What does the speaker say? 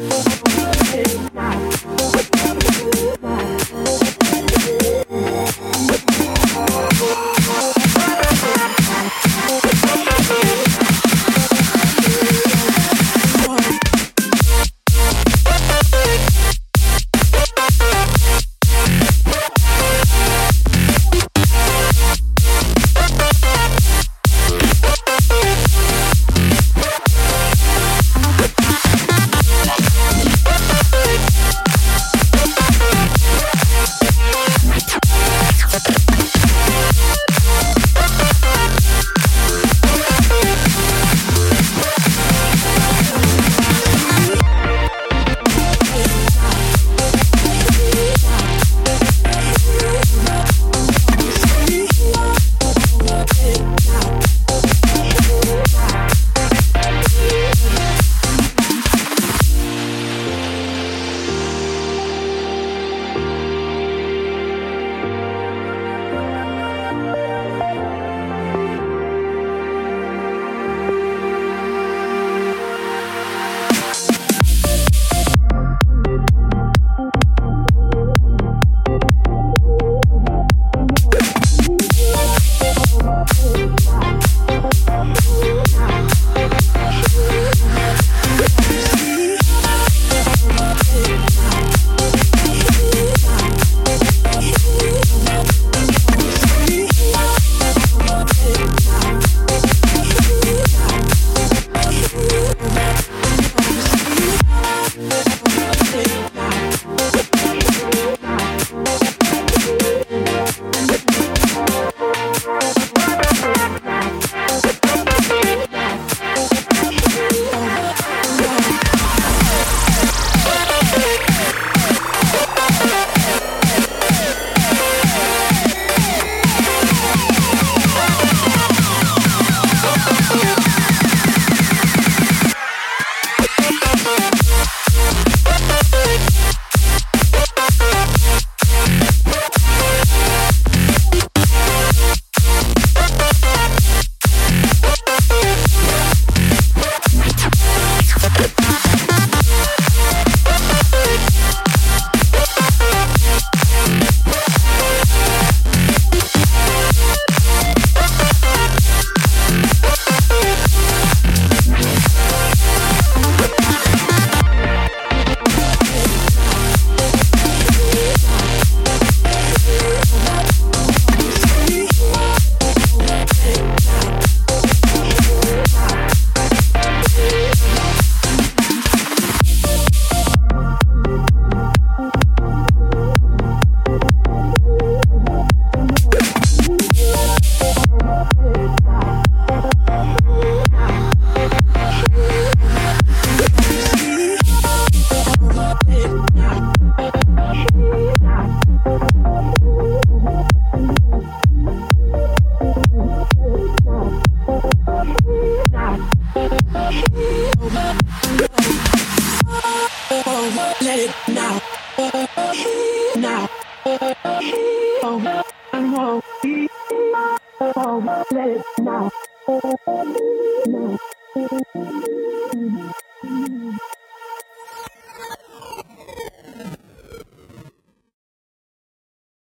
Oh. Let it now. Now.